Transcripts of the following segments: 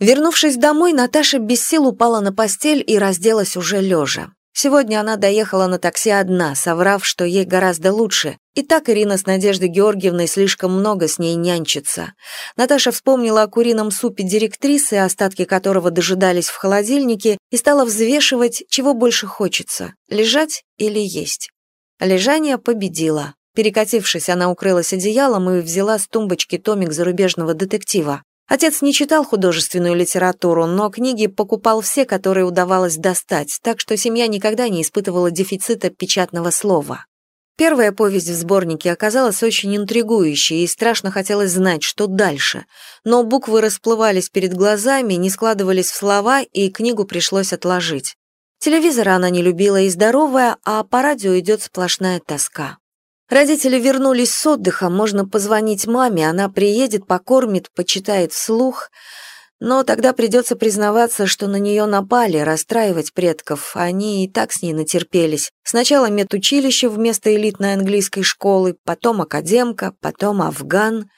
Вернувшись домой, Наташа без сил упала на постель и разделась уже лежа. Сегодня она доехала на такси одна, соврав, что ей гораздо лучше. И так Ирина с Надеждой Георгиевной слишком много с ней нянчится. Наташа вспомнила о курином супе директрисы, остатки которого дожидались в холодильнике, и стала взвешивать, чего больше хочется – лежать или есть. Лежание победило. Перекатившись, она укрылась одеялом и взяла с тумбочки томик зарубежного детектива. Отец не читал художественную литературу, но книги покупал все, которые удавалось достать, так что семья никогда не испытывала дефицита печатного слова. Первая повесть в сборнике оказалась очень интригующей, и страшно хотелось знать, что дальше. Но буквы расплывались перед глазами, не складывались в слова, и книгу пришлось отложить. Телевизора она не любила и здоровая, а по радио идет сплошная тоска. Родители вернулись с отдыха, можно позвонить маме, она приедет, покормит, почитает вслух. Но тогда придется признаваться, что на нее напали, расстраивать предков. Они и так с ней натерпелись. Сначала медучилище вместо элитной английской школы, потом академка, потом афган.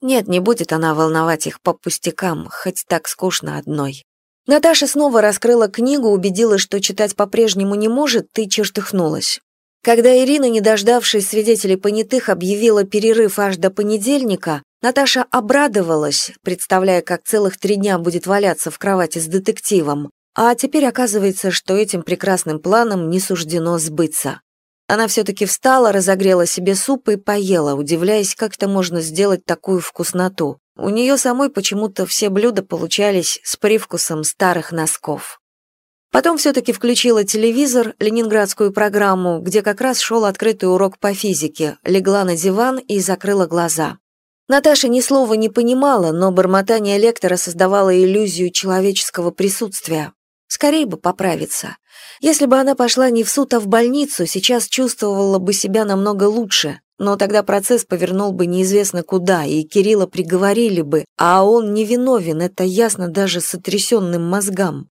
Нет, не будет она волновать их по пустякам, хоть так скучно одной. Наташа снова раскрыла книгу, убедилась, что читать по-прежнему не может, и чертыхнулась. Когда Ирина, не дождавшись свидетелей понятых, объявила перерыв аж до понедельника, Наташа обрадовалась, представляя, как целых три дня будет валяться в кровати с детективом. А теперь оказывается, что этим прекрасным планом не суждено сбыться. Она все-таки встала, разогрела себе суп и поела, удивляясь, как это можно сделать такую вкусноту. У нее самой почему-то все блюда получались с привкусом старых носков. Потом все-таки включила телевизор, ленинградскую программу, где как раз шел открытый урок по физике, легла на диван и закрыла глаза. Наташа ни слова не понимала, но бормотание лектора создавало иллюзию человеческого присутствия. Скорее бы поправиться. Если бы она пошла не в суд, а в больницу, сейчас чувствовала бы себя намного лучше, но тогда процесс повернул бы неизвестно куда, и Кирилла приговорили бы, а он невиновен, это ясно даже сотрясенным мозгам.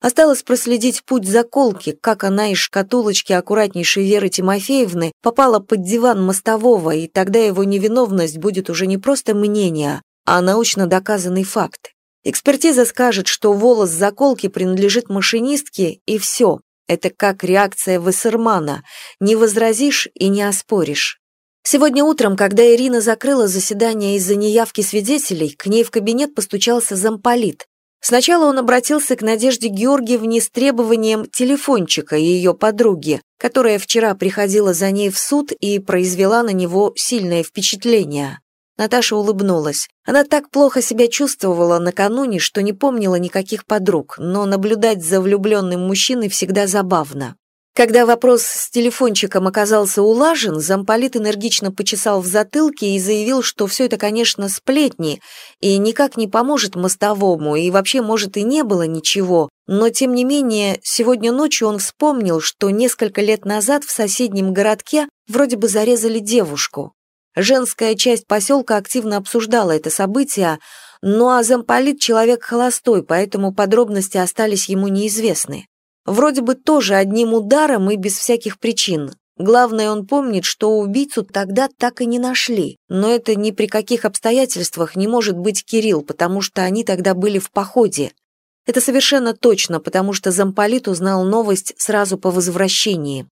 Осталось проследить путь заколки, как она из шкатулочки аккуратнейшей Веры Тимофеевны попала под диван мостового, и тогда его невиновность будет уже не просто мнение, а научно доказанный факт. Экспертиза скажет, что волос заколки принадлежит машинистке, и все. Это как реакция Вассермана. Не возразишь и не оспоришь. Сегодня утром, когда Ирина закрыла заседание из-за неявки свидетелей, к ней в кабинет постучался замполит. Сначала он обратился к Надежде Георгиевне с требованием телефончика ее подруги, которая вчера приходила за ней в суд и произвела на него сильное впечатление. Наташа улыбнулась. Она так плохо себя чувствовала накануне, что не помнила никаких подруг, но наблюдать за влюбленным мужчиной всегда забавно. Когда вопрос с телефончиком оказался улажен, замполит энергично почесал в затылке и заявил, что все это, конечно, сплетни, и никак не поможет мостовому, и вообще, может, и не было ничего, но, тем не менее, сегодня ночью он вспомнил, что несколько лет назад в соседнем городке вроде бы зарезали девушку. Женская часть поселка активно обсуждала это событие, ну а замполит человек холостой, поэтому подробности остались ему неизвестны. Вроде бы тоже одним ударом и без всяких причин. Главное, он помнит, что убийцу тогда так и не нашли. Но это ни при каких обстоятельствах не может быть Кирилл, потому что они тогда были в походе. Это совершенно точно, потому что замполит узнал новость сразу по возвращении.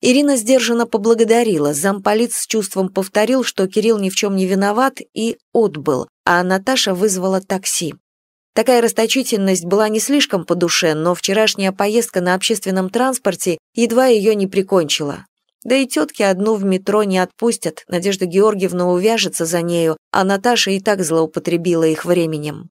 Ирина сдержанно поблагодарила, замполит с чувством повторил, что Кирилл ни в чем не виноват, и отбыл, а Наташа вызвала такси. Такая расточительность была не слишком по душе, но вчерашняя поездка на общественном транспорте едва ее не прикончила. Да и тетки одну в метро не отпустят, Надежда Георгиевна увяжется за нею, а Наташа и так злоупотребила их временем.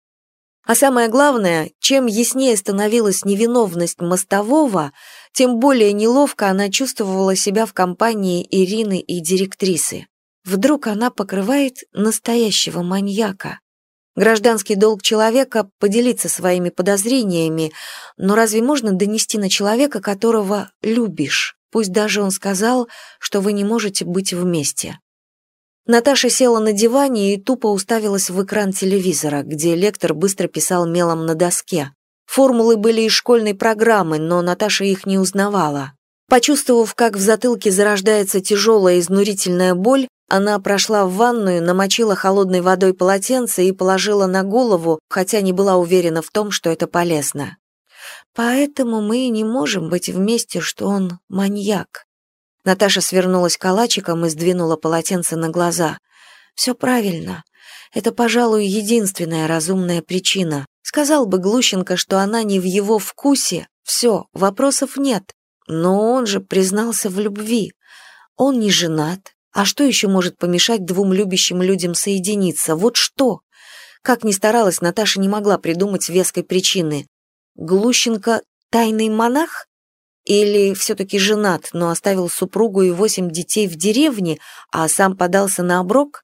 А самое главное, чем яснее становилась невиновность мостового, тем более неловко она чувствовала себя в компании Ирины и директрисы. Вдруг она покрывает настоящего маньяка. Гражданский долг человека — поделиться своими подозрениями, но разве можно донести на человека, которого любишь, пусть даже он сказал, что вы не можете быть вместе? Наташа села на диване и тупо уставилась в экран телевизора, где лектор быстро писал мелом на доске. Формулы были из школьной программы, но Наташа их не узнавала. Почувствовав, как в затылке зарождается тяжелая изнурительная боль, Она прошла в ванную, намочила холодной водой полотенце и положила на голову, хотя не была уверена в том, что это полезно. Поэтому мы не можем быть вместе, что он маньяк. Наташа свернулась калачиком и сдвинула полотенце на глаза. Все правильно. Это, пожалуй, единственная разумная причина. Сказал бы Глущенко, что она не в его вкусе, все, вопросов нет. Но он же признался в любви. Он не женат. А что еще может помешать двум любящим людям соединиться? Вот что? Как ни старалась, Наташа не могла придумать веской причины. Глущенко — тайный монах? Или все-таки женат, но оставил супругу и восемь детей в деревне, а сам подался на оброк?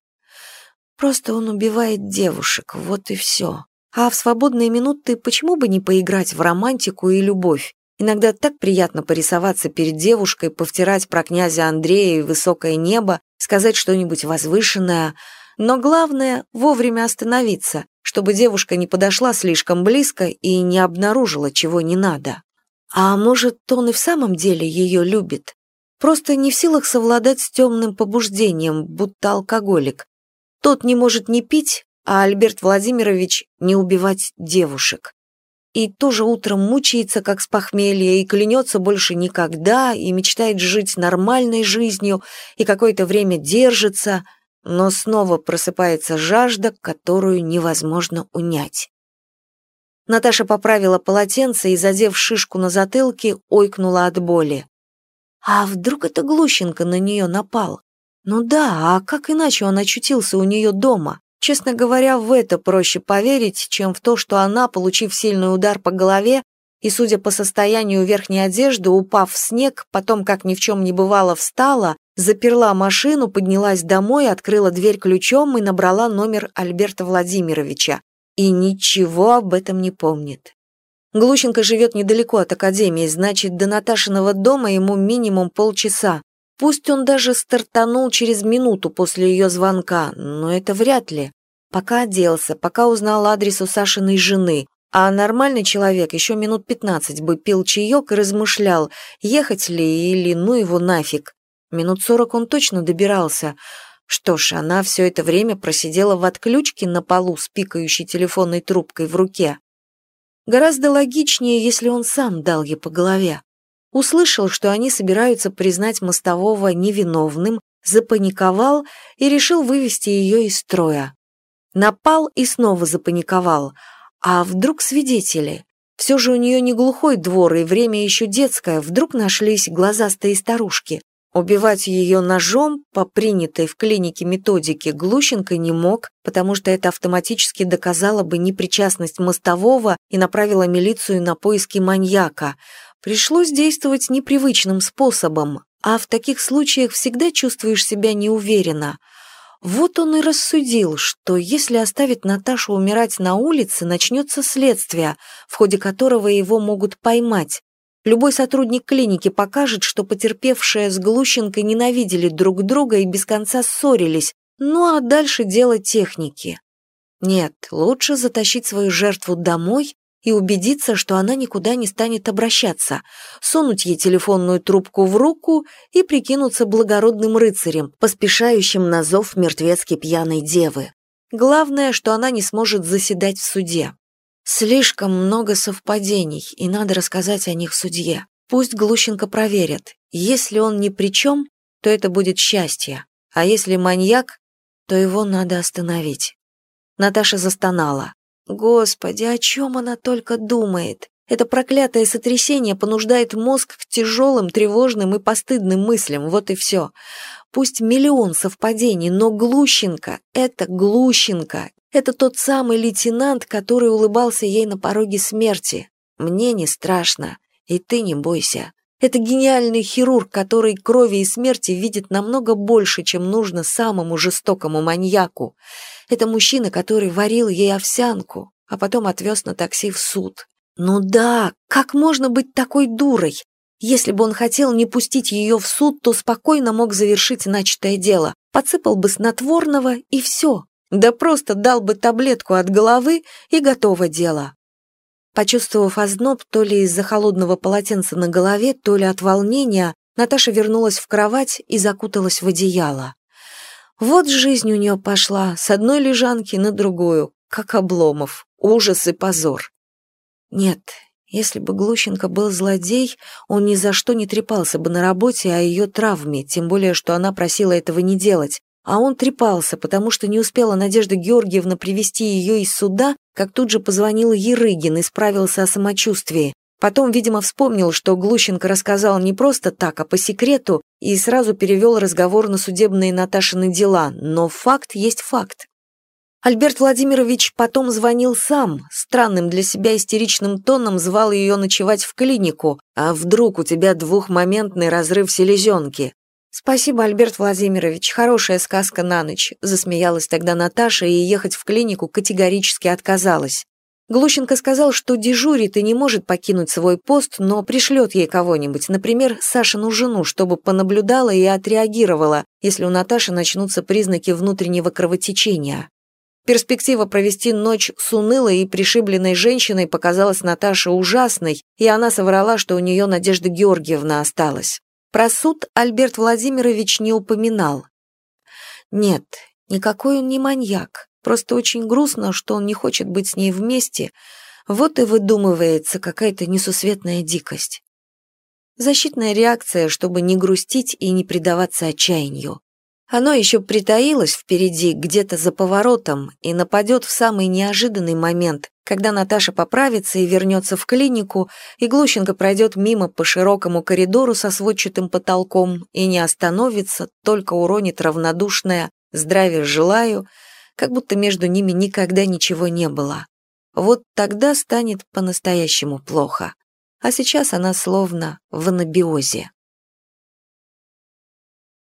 Просто он убивает девушек, вот и все. А в свободные минуты почему бы не поиграть в романтику и любовь? Иногда так приятно порисоваться перед девушкой, повтирать про князя Андрея и высокое небо, сказать что-нибудь возвышенное. Но главное — вовремя остановиться, чтобы девушка не подошла слишком близко и не обнаружила, чего не надо. А может, он и в самом деле ее любит? Просто не в силах совладать с темным побуждением, будто алкоголик. Тот не может не пить, а Альберт Владимирович не убивать девушек. И тоже утром мучается, как с похмелья, и клянется больше никогда, и мечтает жить нормальной жизнью, и какое-то время держится, но снова просыпается жажда, которую невозможно унять. Наташа поправила полотенце и, задев шишку на затылке, ойкнула от боли. А вдруг это Глущенко на нее напал? Ну да, а как иначе он очутился у нее дома? Честно говоря, в это проще поверить, чем в то, что она, получив сильный удар по голове и, судя по состоянию верхней одежды, упав в снег, потом, как ни в чем не бывало, встала, заперла машину, поднялась домой, открыла дверь ключом и набрала номер Альберта Владимировича. И ничего об этом не помнит. Глущенко живет недалеко от академии, значит, до Наташиного дома ему минимум полчаса. Пусть он даже стартанул через минуту после ее звонка, но это вряд ли. Пока оделся, пока узнал адрес у Сашиной жены, а нормальный человек еще минут пятнадцать бы пил чаек и размышлял, ехать ли или ну его нафиг. Минут сорок он точно добирался. Что ж, она все это время просидела в отключке на полу с пикающей телефонной трубкой в руке. Гораздо логичнее, если он сам дал ей по голове услышал, что они собираются признать мостового невиновным, запаниковал и решил вывести ее из строя. Напал и снова запаниковал. А вдруг свидетели? Все же у нее не глухой двор, и время еще детское, вдруг нашлись глазастые старушки. Убивать ее ножом по принятой в клинике методике Глущенко не мог, потому что это автоматически доказало бы непричастность мостового и направило милицию на поиски маньяка. Пришлось действовать непривычным способом, а в таких случаях всегда чувствуешь себя неуверенно. Вот он и рассудил, что если оставить Наташу умирать на улице, начнется следствие, в ходе которого его могут поймать. Любой сотрудник клиники покажет, что потерпевшая с Глущенкой ненавидели друг друга и без конца ссорились, ну а дальше дело техники. Нет, лучше затащить свою жертву домой и убедиться, что она никуда не станет обращаться, сунуть ей телефонную трубку в руку и прикинуться благородным рыцарем, поспешающим на зов мертвецки пьяной девы. Главное, что она не сможет заседать в суде. Слишком много совпадений, и надо рассказать о них судье. Пусть Глущенко проверят. Если он ни при чем, то это будет счастье, а если маньяк, то его надо остановить. Наташа застонала. Господи, о чем она только думает? Это проклятое сотрясение понуждает мозг к тяжелым, тревожным и постыдным мыслям, вот и все. Пусть миллион совпадений, но Глущенко — это Глущенко. Это тот самый лейтенант, который улыбался ей на пороге смерти. Мне не страшно, и ты не бойся. Это гениальный хирург, который крови и смерти видит намного больше, чем нужно самому жестокому маньяку. Это мужчина, который варил ей овсянку, а потом отвез на такси в суд. Ну да, как можно быть такой дурой? Если бы он хотел не пустить ее в суд, то спокойно мог завершить начатое дело. Подсыпал бы снотворного и все. Да просто дал бы таблетку от головы и готово дело. Почувствовав озноб то ли из-за холодного полотенца на голове, то ли от волнения, Наташа вернулась в кровать и закуталась в одеяло. Вот жизнь у нее пошла, с одной лежанки на другую, как обломов, ужас и позор. Нет, если бы Глущенко был злодей, он ни за что не трепался бы на работе о ее травме, тем более, что она просила этого не делать. А он трепался, потому что не успела Надежда Георгиевна привести ее из суда, как тут же позвонил Ерыгин и справился о самочувствии. Потом, видимо, вспомнил, что Глущенко рассказал не просто так, а по секрету, и сразу перевел разговор на судебные Наташины дела, но факт есть факт. Альберт Владимирович потом звонил сам, странным для себя истеричным тоном звал ее ночевать в клинику, а вдруг у тебя двухмоментный разрыв селезенки. «Спасибо, Альберт Владимирович, хорошая сказка на ночь», засмеялась тогда Наташа и ехать в клинику категорически отказалась. Глущенко сказал, что дежурит и не может покинуть свой пост, но пришлет ей кого-нибудь, например, Сашину жену, чтобы понаблюдала и отреагировала, если у Наташи начнутся признаки внутреннего кровотечения. Перспектива провести ночь с унылой и пришибленной женщиной показалась Наташе ужасной, и она соврала, что у нее Надежда Георгиевна осталась. Про суд Альберт Владимирович не упоминал. Нет, никакой он не маньяк. Просто очень грустно, что он не хочет быть с ней вместе, вот и выдумывается какая-то несусветная дикость. Защитная реакция, чтобы не грустить и не предаваться отчаянию. Оно еще притаилось впереди, где-то за поворотом, и нападет в самый неожиданный момент, когда Наташа поправится и вернется в клинику, и Глущенко пройдет мимо по широкому коридору со сводчатым потолком и не остановится, только уронит равнодушное «здравия желаю», как будто между ними никогда ничего не было. Вот тогда станет по-настоящему плохо. А сейчас она словно в анабиозе.